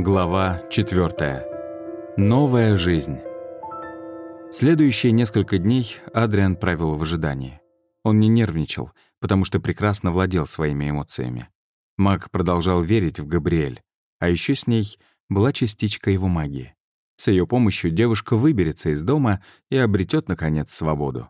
Глава 4. Новая жизнь. Следующие несколько дней Адриан провел в ожидании. Он не нервничал, потому что прекрасно владел своими эмоциями. Маг продолжал верить в Габриэль, а еще с ней была частичка его магии. С ее помощью девушка выберется из дома и обретет, наконец, свободу.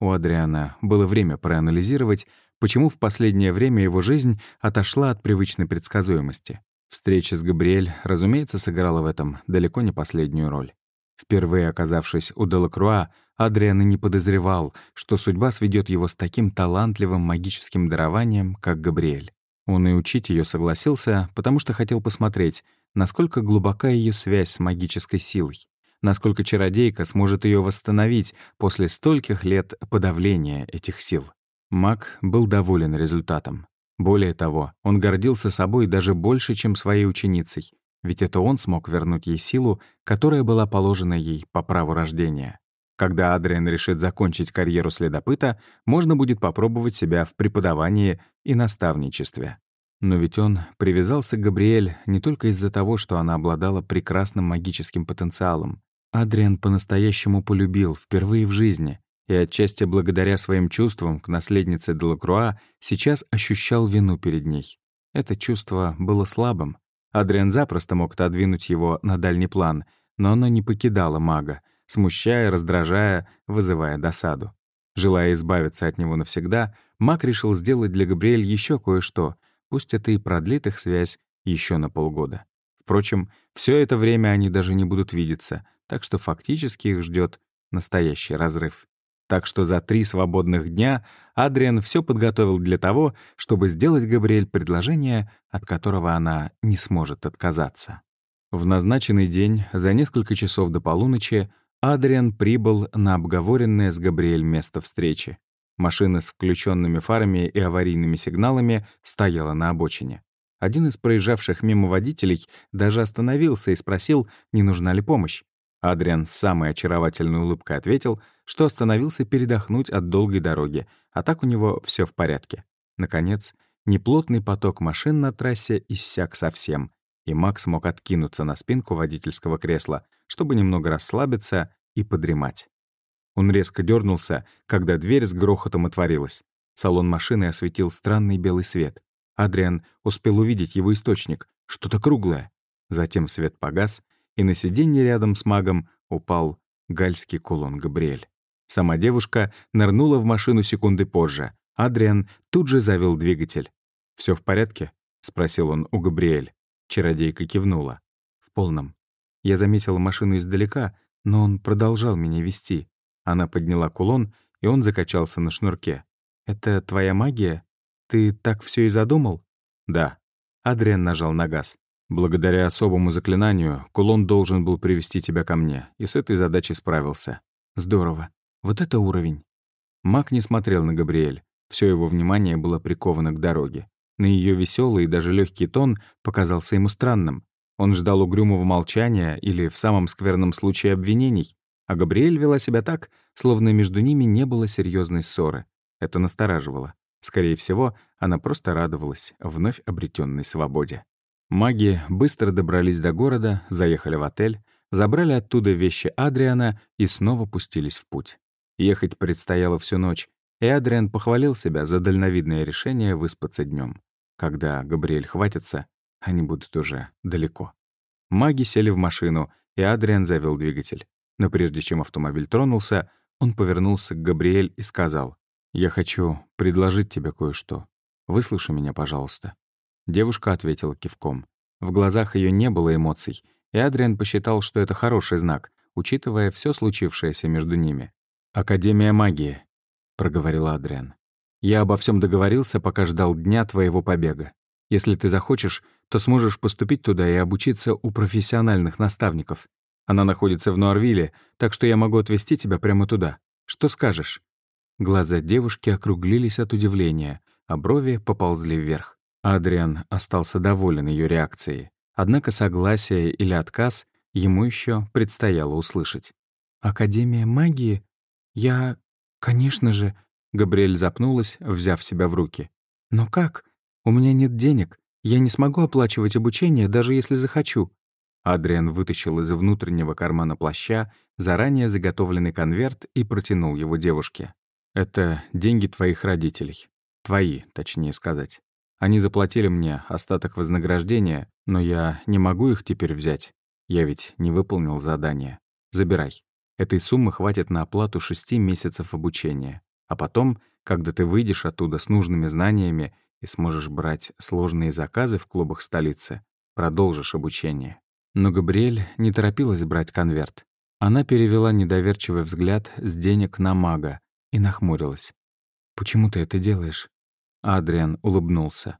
У Адриана было время проанализировать, почему в последнее время его жизнь отошла от привычной предсказуемости. Встреча с Габриэль, разумеется, сыграла в этом далеко не последнюю роль. Впервые оказавшись у Делакруа, Адриан и не подозревал, что судьба сведет его с таким талантливым магическим дарованием, как Габриэль. Он и учить ее согласился, потому что хотел посмотреть, насколько глубока ее связь с магической силой, насколько чародейка сможет ее восстановить после стольких лет подавления этих сил. Маг был доволен результатом. Более того, он гордился собой даже больше, чем своей ученицей, ведь это он смог вернуть ей силу, которая была положена ей по праву рождения. Когда Адриан решит закончить карьеру следопыта, можно будет попробовать себя в преподавании и наставничестве. Но ведь он привязался к Габриэль не только из-за того, что она обладала прекрасным магическим потенциалом. Адриан по-настоящему полюбил впервые в жизни, и отчасти благодаря своим чувствам к наследнице Делакруа сейчас ощущал вину перед ней. Это чувство было слабым. Адриан запросто мог отодвинуть его на дальний план, но оно не покидало мага, смущая, раздражая, вызывая досаду. Желая избавиться от него навсегда, маг решил сделать для Габриэль еще кое-что, пусть это и продлит их связь еще на полгода. Впрочем, все это время они даже не будут видеться, так что фактически их ждет настоящий разрыв. Так что за три свободных дня Адриан все подготовил для того, чтобы сделать Габриэль предложение, от которого она не сможет отказаться. В назначенный день, за несколько часов до полуночи, Адриан прибыл на обговоренное с Габриэль место встречи. Машина с включенными фарами и аварийными сигналами стояла на обочине. Один из проезжавших мимо водителей даже остановился и спросил, не нужна ли помощь. Адриан с самой очаровательной улыбкой ответил, что остановился передохнуть от долгой дороги, а так у него все в порядке. Наконец, неплотный поток машин на трассе иссяк совсем, и Макс мог откинуться на спинку водительского кресла, чтобы немного расслабиться и подремать. Он резко дернулся, когда дверь с грохотом отворилась. Салон машины осветил странный белый свет. Адриан успел увидеть его источник, что-то круглое. Затем свет погас, и на сиденье рядом с магом упал гальский кулон Габриэль. Сама девушка нырнула в машину секунды позже. Адриан тут же завел двигатель. Все в порядке?» — спросил он у Габриэль. Чародейка кивнула. «В полном. Я заметила машину издалека, но он продолжал меня вести. Она подняла кулон, и он закачался на шнурке. «Это твоя магия? Ты так все и задумал?» «Да». Адриан нажал на газ. Благодаря особому заклинанию кулон должен был привести тебя ко мне, и с этой задачей справился. Здорово. Вот это уровень. Мак не смотрел на Габриэль. Все его внимание было приковано к дороге. На ее веселый и даже легкий тон показался ему странным. Он ждал угрюмого молчания или, в самом скверном случае, обвинений. А Габриэль вела себя так, словно между ними не было серьезной ссоры. Это настораживало. Скорее всего, она просто радовалась вновь обретенной свободе. Маги быстро добрались до города, заехали в отель, забрали оттуда вещи Адриана и снова пустились в путь. Ехать предстояло всю ночь, и Адриан похвалил себя за дальновидное решение выспаться днем. Когда Габриэль хватится, они будут уже далеко. Маги сели в машину, и Адриан завел двигатель. Но прежде чем автомобиль тронулся, он повернулся к Габриэль и сказал, «Я хочу предложить тебе кое-что. Выслушай меня, пожалуйста». Девушка ответила кивком. В глазах ее не было эмоций, и Адриан посчитал, что это хороший знак, учитывая все случившееся между ними. «Академия магии», — проговорил Адриан. «Я обо всем договорился, пока ждал дня твоего побега. Если ты захочешь, то сможешь поступить туда и обучиться у профессиональных наставников. Она находится в Нуарвилле, так что я могу отвезти тебя прямо туда. Что скажешь?» Глаза девушки округлились от удивления, а брови поползли вверх. Адриан остался доволен ее реакцией. Однако согласие или отказ ему еще предстояло услышать. «Академия магии? Я... Конечно же...» Габриэль запнулась, взяв себя в руки. «Но как? У меня нет денег. Я не смогу оплачивать обучение, даже если захочу». Адриан вытащил из внутреннего кармана плаща заранее заготовленный конверт и протянул его девушке. «Это деньги твоих родителей. Твои, точнее сказать. Они заплатили мне остаток вознаграждения, но я не могу их теперь взять. Я ведь не выполнил задание. Забирай. Этой суммы хватит на оплату шести месяцев обучения. А потом, когда ты выйдешь оттуда с нужными знаниями и сможешь брать сложные заказы в клубах столицы, продолжишь обучение. Но Габриэль не торопилась брать конверт. Она перевела недоверчивый взгляд с денег на мага и нахмурилась. «Почему ты это делаешь?» Адриан улыбнулся.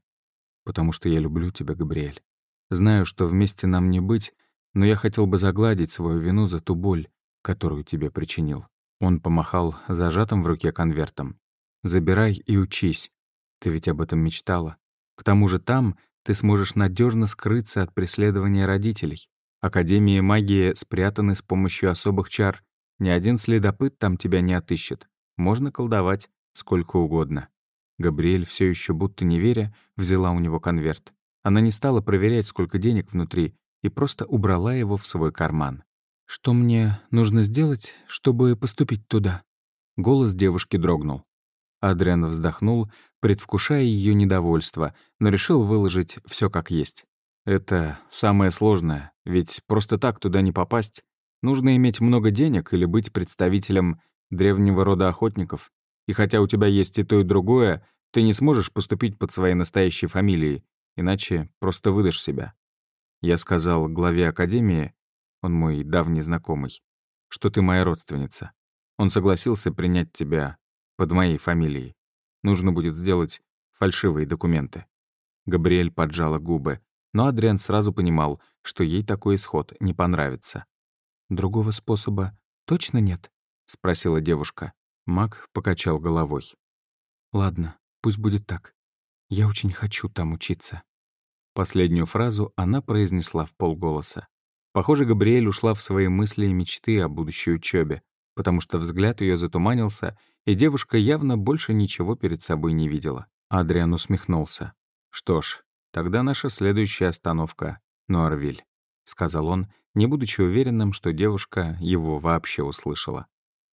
«Потому что я люблю тебя, Габриэль. Знаю, что вместе нам не быть, но я хотел бы загладить свою вину за ту боль, которую тебе причинил». Он помахал зажатым в руке конвертом. «Забирай и учись. Ты ведь об этом мечтала. К тому же там ты сможешь надежно скрыться от преследования родителей. Академии магии спрятаны с помощью особых чар. Ни один следопыт там тебя не отыщет. Можно колдовать сколько угодно». Габриэль, все еще будто не веря, взяла у него конверт. Она не стала проверять, сколько денег внутри, и просто убрала его в свой карман. «Что мне нужно сделать, чтобы поступить туда?» Голос девушки дрогнул. Адриан вздохнул, предвкушая ее недовольство, но решил выложить все как есть. «Это самое сложное, ведь просто так туда не попасть. Нужно иметь много денег или быть представителем древнего рода охотников. И хотя у тебя есть и то, и другое, ты не сможешь поступить под своей настоящей фамилией, иначе просто выдашь себя. Я сказал главе Академии, он мой давний знакомый, что ты моя родственница. Он согласился принять тебя под моей фамилией. Нужно будет сделать фальшивые документы. Габриэль поджала губы, но Адриан сразу понимал, что ей такой исход не понравится. «Другого способа точно нет?» — спросила девушка. Мак покачал головой. «Ладно, пусть будет так. Я очень хочу там учиться». Последнюю фразу она произнесла в полголоса. Похоже, Габриэль ушла в свои мысли и мечты о будущей учебе, потому что взгляд ее затуманился, и девушка явно больше ничего перед собой не видела. Адриан усмехнулся. «Что ж, тогда наша следующая остановка — Нуарвиль», — сказал он, не будучи уверенным, что девушка его вообще услышала.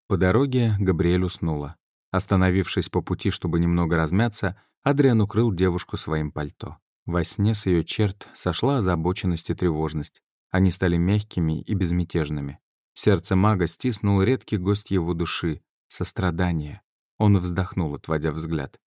По дороге Габриэль уснула. Остановившись по пути, чтобы немного размяться, Адриан укрыл девушку своим пальто. Во сне с ее черт сошла озабоченность и тревожность. Они стали мягкими и безмятежными. Сердце мага стиснул редкий гость его души — сострадание. Он вздохнул, отводя взгляд.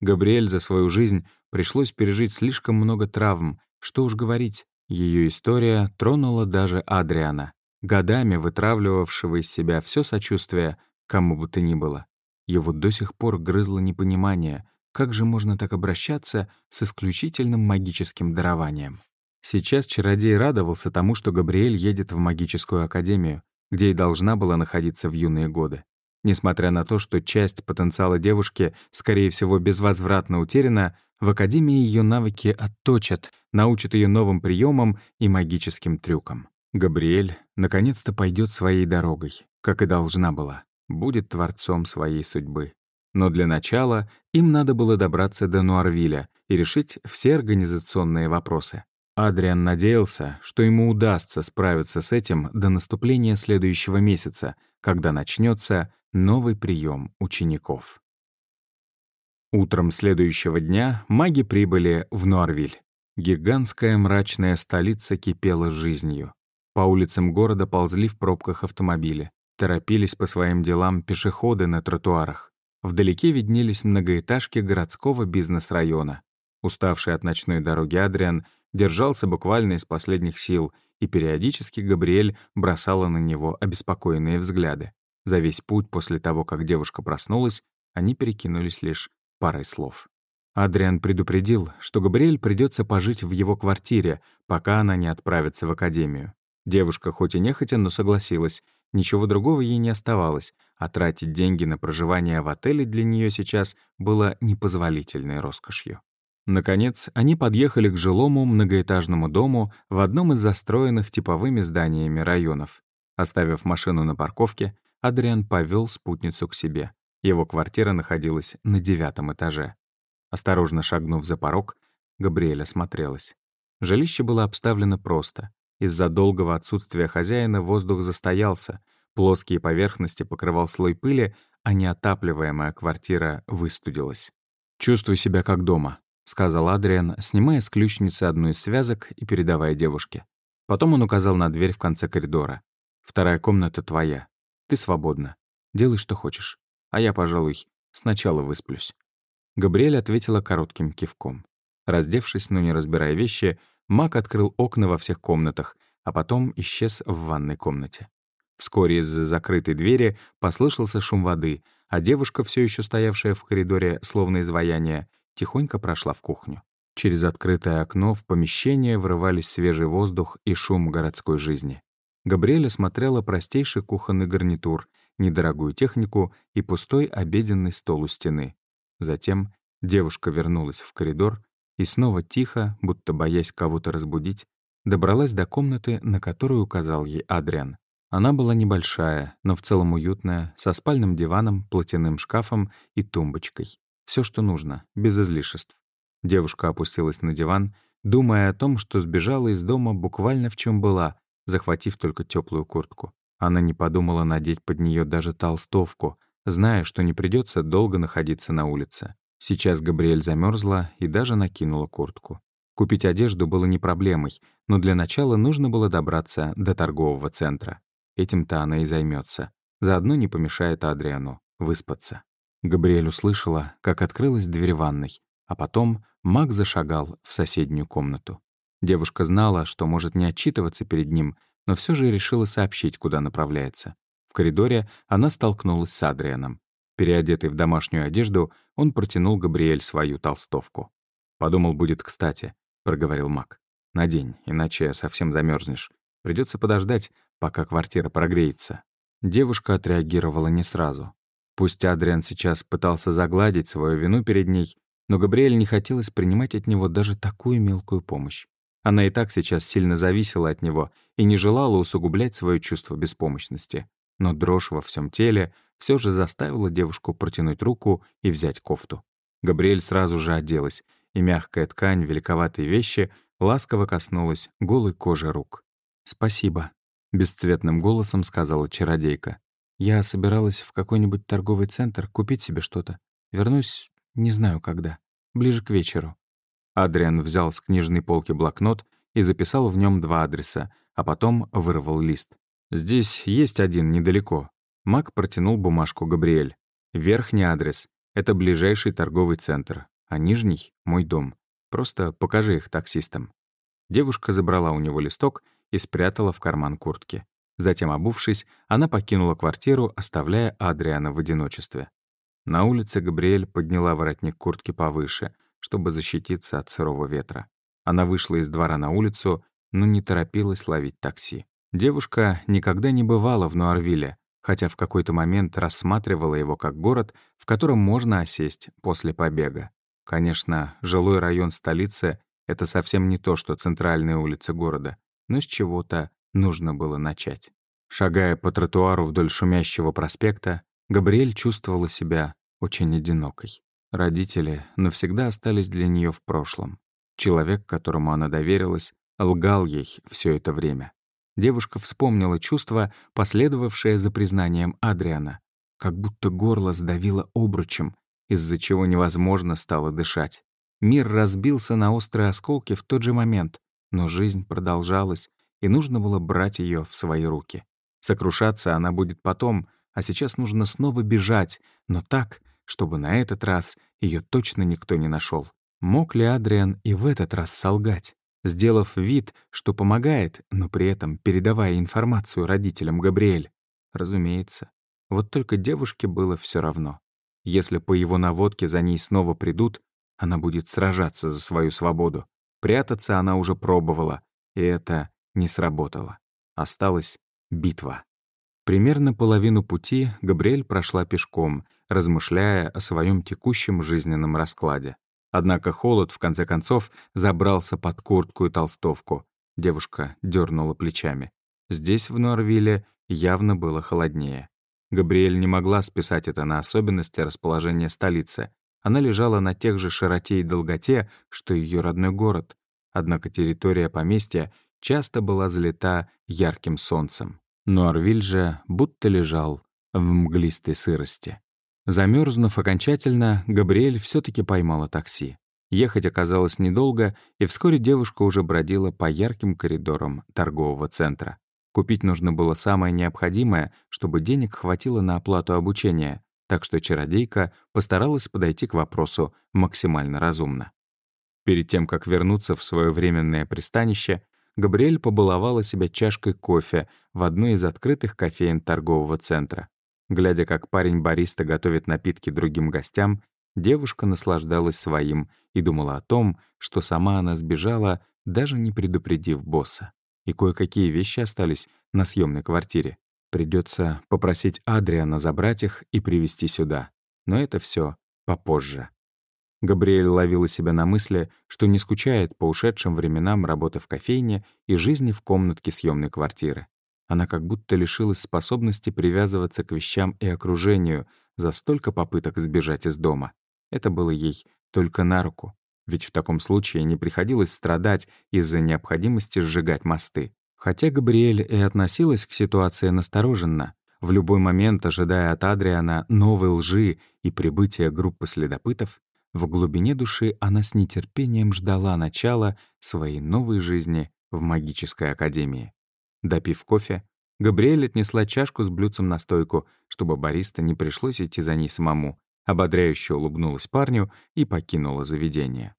Габриэль за свою жизнь пришлось пережить слишком много травм. Что уж говорить, ее история тронула даже Адриана, годами вытравливавшего из себя все сочувствие, кому бы то ни было. Его до сих пор грызло непонимание — как же можно так обращаться с исключительным магическим дарованием? Сейчас чародей радовался тому, что Габриэль едет в магическую академию, где и должна была находиться в юные годы. Несмотря на то, что часть потенциала девушки, скорее всего, безвозвратно утеряна, в академии ее навыки отточат, научат ее новым приемам и магическим трюкам. Габриэль наконец-то пойдет своей дорогой, как и должна была, будет творцом своей судьбы. Но для начала им надо было добраться до Нуарвиля и решить все организационные вопросы. Адриан надеялся, что ему удастся справиться с этим до наступления следующего месяца, когда начнется новый прием учеников. Утром следующего дня маги прибыли в Нуарвиль. Гигантская мрачная столица кипела жизнью. По улицам города ползли в пробках автомобили. Торопились по своим делам пешеходы на тротуарах. Вдалеке виднелись многоэтажки городского бизнес-района. Уставший от ночной дороги Адриан держался буквально из последних сил, и периодически Габриэль бросала на него обеспокоенные взгляды. За весь путь после того, как девушка проснулась, они перекинулись лишь парой слов. Адриан предупредил, что Габриэль придется пожить в его квартире, пока она не отправится в академию. Девушка хоть и нехотя, но согласилась, Ничего другого ей не оставалось, а тратить деньги на проживание в отеле для нее сейчас было непозволительной роскошью. Наконец, они подъехали к жилому многоэтажному дому в одном из застроенных типовыми зданиями районов. Оставив машину на парковке, Адриан повел спутницу к себе. Его квартира находилась на девятом этаже. Осторожно шагнув за порог, Габриэль осмотрелась. Жилище было обставлено просто. Из-за долгого отсутствия хозяина воздух застоялся, плоские поверхности покрывал слой пыли, а неотапливаемая квартира выстудилась. «Чувствуй себя как дома», — сказал Адриан, снимая с ключницы одну из связок и передавая девушке. Потом он указал на дверь в конце коридора. «Вторая комната твоя. Ты свободна. Делай, что хочешь. А я, пожалуй, сначала высплюсь». Габриэль ответила коротким кивком. Раздевшись, но не разбирая вещи, Мак открыл окна во всех комнатах, а потом исчез в ванной комнате. Вскоре из закрытой двери послышался шум воды, а девушка, все еще стоявшая в коридоре, словно изваяние, тихонько прошла в кухню. Через открытое окно в помещение врывались свежий воздух и шум городской жизни. Габриэля смотрела простейший кухонный гарнитур, недорогую технику и пустой обеденный стол у стены. Затем девушка вернулась в коридор и снова тихо, будто боясь кого-то разбудить, добралась до комнаты, на которую указал ей Адриан. Она была небольшая, но в целом уютная, со спальным диваном, платяным шкафом и тумбочкой. Все, что нужно, без излишеств. Девушка опустилась на диван, думая о том, что сбежала из дома буквально в чем была, захватив только теплую куртку. Она не подумала надеть под нее даже толстовку, зная, что не придется долго находиться на улице. Сейчас Габриэль замерзла и даже накинула куртку. Купить одежду было не проблемой, но для начала нужно было добраться до торгового центра. Этим-то она и займется. Заодно не помешает Адриану выспаться. Габриэль услышала, как открылась дверь ванной, а потом маг зашагал в соседнюю комнату. Девушка знала, что может не отчитываться перед ним, но все же решила сообщить, куда направляется. В коридоре она столкнулась с Адрианом. Переодетый в домашнюю одежду, он протянул Габриэль свою толстовку. «Подумал, будет кстати», — проговорил маг. «Надень, иначе совсем замерзнешь. Придется подождать, пока квартира прогреется». Девушка отреагировала не сразу. Пусть Адриан сейчас пытался загладить свою вину перед ней, но Габриэль не хотелось принимать от него даже такую мелкую помощь. Она и так сейчас сильно зависела от него и не желала усугублять свое чувство беспомощности. Но дрожь во всем теле все же заставила девушку протянуть руку и взять кофту. Габриэль сразу же оделась, и мягкая ткань великоватой вещи ласково коснулась голой кожи рук. «Спасибо», — бесцветным голосом сказала чародейка. «Я собиралась в какой-нибудь торговый центр купить себе что-то. Вернусь не знаю когда. Ближе к вечеру». Адриан взял с книжной полки блокнот и записал в нем два адреса, а потом вырвал лист. «Здесь есть один недалеко». Мак протянул бумажку Габриэль. «Верхний адрес — это ближайший торговый центр, а нижний — мой дом. Просто покажи их таксистам». Девушка забрала у него листок и спрятала в карман куртки. Затем, обувшись, она покинула квартиру, оставляя Адриана в одиночестве. На улице Габриэль подняла воротник куртки повыше, чтобы защититься от сырого ветра. Она вышла из двора на улицу, но не торопилась ловить такси. Девушка никогда не бывала в Нуарвилле, хотя в какой-то момент рассматривала его как город, в котором можно осесть после побега. Конечно, жилой район столицы — это совсем не то, что центральные улицы города, но с чего-то нужно было начать. Шагая по тротуару вдоль шумящего проспекта, Габриэль чувствовала себя очень одинокой. Родители навсегда остались для нее в прошлом. Человек, которому она доверилась, лгал ей все это время. Девушка вспомнила чувство, последовавшее за признанием Адриана, как будто горло сдавило обручем, из-за чего невозможно стало дышать. Мир разбился на острые осколки в тот же момент, но жизнь продолжалась, и нужно было брать ее в свои руки. Сокрушаться она будет потом, а сейчас нужно снова бежать, но так, чтобы на этот раз ее точно никто не нашел. Мог ли Адриан и в этот раз солгать? Сделав вид, что помогает, но при этом передавая информацию родителям Габриэль. Разумеется. Вот только девушке было все равно. Если по его наводке за ней снова придут, она будет сражаться за свою свободу. Прятаться она уже пробовала, и это не сработало. Осталась битва. Примерно половину пути Габриэль прошла пешком, размышляя о своем текущем жизненном раскладе. Однако холод, в конце концов, забрался под куртку и толстовку. Девушка дернула плечами. Здесь, в Норвилле, явно было холоднее. Габриэль не могла списать это на особенности расположения столицы. она лежала на тех же широте и долготе, что ее родной город. Однако территория поместья часто была залита ярким солнцем. Но Арвиль же будто лежал в мглистой сырости. Замерзнув окончательно, Габриэль все таки поймала такси. Ехать оказалось недолго, и вскоре девушка уже бродила по ярким коридорам торгового центра. Купить нужно было самое необходимое, чтобы денег хватило на оплату обучения, так что чародейка постаралась подойти к вопросу максимально разумно. Перед тем, как вернуться в свое временное пристанище, Габриэль побаловала себя чашкой кофе в одной из открытых кофеин торгового центра. Глядя, как парень-бариста готовит напитки другим гостям, девушка наслаждалась своим и думала о том, что сама она сбежала, даже не предупредив босса. И кое-какие вещи остались на съемной квартире. Придется попросить Адриана забрать их и привезти сюда. Но это все попозже. Габриэль ловила себя на мысли, что не скучает по ушедшим временам работы в кофейне и жизни в комнатке съемной квартиры. Она как будто лишилась способности привязываться к вещам и окружению за столько попыток сбежать из дома. Это было ей только на руку, ведь в таком случае не приходилось страдать из-за необходимости сжигать мосты. Хотя Габриэль и относилась к ситуации настороженно, в любой момент ожидая от Адриана новой лжи и прибытия группы следопытов, в глубине души она с нетерпением ждала начала своей новой жизни в магической академии. Допив кофе, Габриэль отнесла чашку с блюдцем на стойку, чтобы бариста не пришлось идти за ней самому, ободряюще улыбнулась парню и покинула заведение.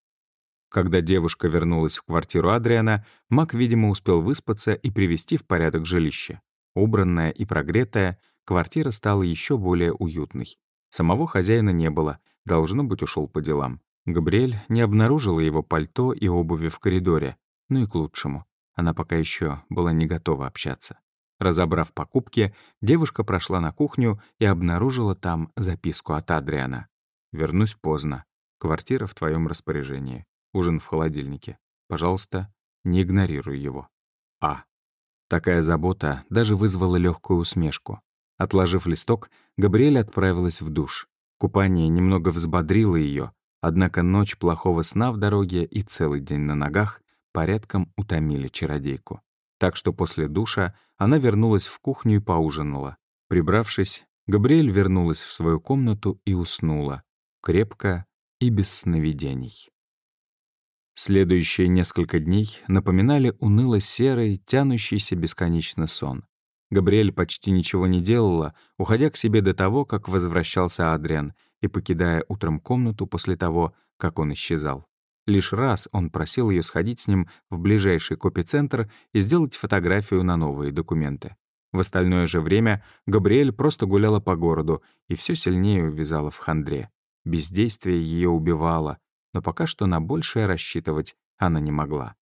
Когда девушка вернулась в квартиру Адриана, Мак, видимо, успел выспаться и привести в порядок жилище. Убранная и прогретая, квартира стала еще более уютной. Самого хозяина не было, должно быть, ушел по делам. Габриэль не обнаружила его пальто и обуви в коридоре, ну и к лучшему. Она пока еще была не готова общаться. Разобрав покупки, девушка прошла на кухню и обнаружила там записку от Адриана. «Вернусь поздно. Квартира в твоем распоряжении. Ужин в холодильнике. Пожалуйста, не игнорируй его. А». Такая забота даже вызвала легкую усмешку. Отложив листок, Габриэль отправилась в душ. Купание немного взбодрило ее, однако ночь плохого сна в дороге и целый день на ногах порядком утомили чародейку. Так что после душа она вернулась в кухню и поужинала. Прибравшись, Габриэль вернулась в свою комнату и уснула, крепко и без сновидений. Следующие несколько дней напоминали уныло-серый, тянущийся бесконечно сон. Габриэль почти ничего не делала, уходя к себе до того, как возвращался Адриан, и покидая утром комнату после того, как он исчезал. Лишь раз он просил ее сходить с ним в ближайший копицентр и сделать фотографию на новые документы. В остальное же время Габриэль просто гуляла по городу и все сильнее увязала в хандре. Бездействие ее убивало, но пока что на большее рассчитывать она не могла.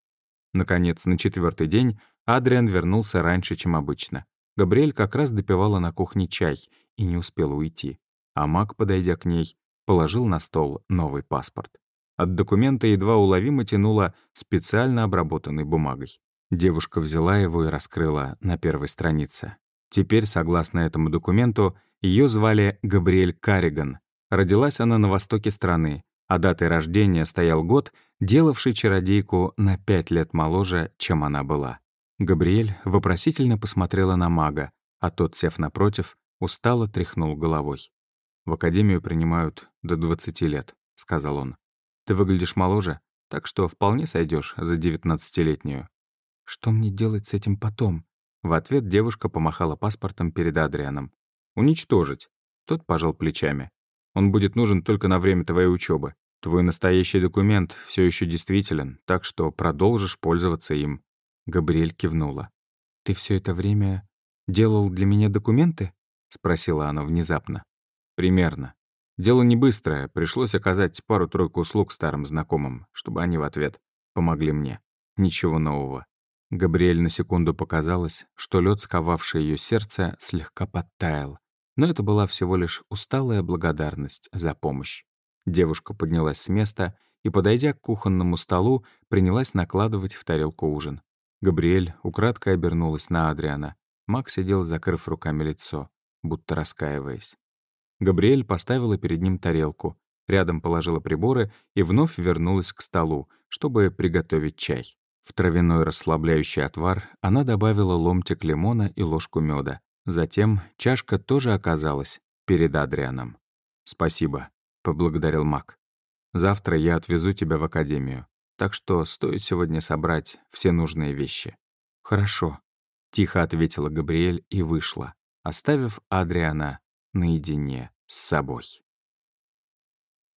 Наконец, на четвертый день Адриан вернулся раньше, чем обычно. Габриэль как раз допивала на кухне чай и не успела уйти. А маг, подойдя к ней, положил на стол новый паспорт. От документа едва уловимо тянуло специально обработанной бумагой. Девушка взяла его и раскрыла на первой странице. Теперь, согласно этому документу, ее звали Габриэль Карриган. Родилась она на востоке страны, а датой рождения стоял год, делавший чародейку на пять лет моложе, чем она была. Габриэль вопросительно посмотрела на мага, а тот, сев напротив, устало тряхнул головой. «В академию принимают до 20 лет», — сказал он. Ты выглядишь моложе, так что вполне сойдешь за девятнадцатилетнюю». «Что мне делать с этим потом?» В ответ девушка помахала паспортом перед Адрианом. «Уничтожить». Тот пожал плечами. «Он будет нужен только на время твоей учебы. Твой настоящий документ все еще действителен, так что продолжишь пользоваться им». Габриэль кивнула. «Ты все это время делал для меня документы?» — спросила она внезапно. «Примерно. Дело не быстрое, пришлось оказать пару-тройку услуг старым знакомым, чтобы они в ответ помогли мне. Ничего нового. Габриэль на секунду показалось, что лед, сковавший ее сердце, слегка подтаял. Но это была всего лишь усталая благодарность за помощь. Девушка поднялась с места и, подойдя к кухонному столу, принялась накладывать в тарелку ужин. Габриэль украдкой обернулась на Адриана. Макс сидел, закрыв руками лицо, будто раскаиваясь. Габриэль поставила перед ним тарелку, рядом положила приборы и вновь вернулась к столу, чтобы приготовить чай. В травяной расслабляющий отвар она добавила ломтик лимона и ложку меда. Затем чашка тоже оказалась перед Адрианом. «Спасибо», — поблагодарил Мак. «Завтра я отвезу тебя в академию, так что стоит сегодня собрать все нужные вещи». «Хорошо», — тихо ответила Габриэль и вышла, оставив Адриана наедине с собой.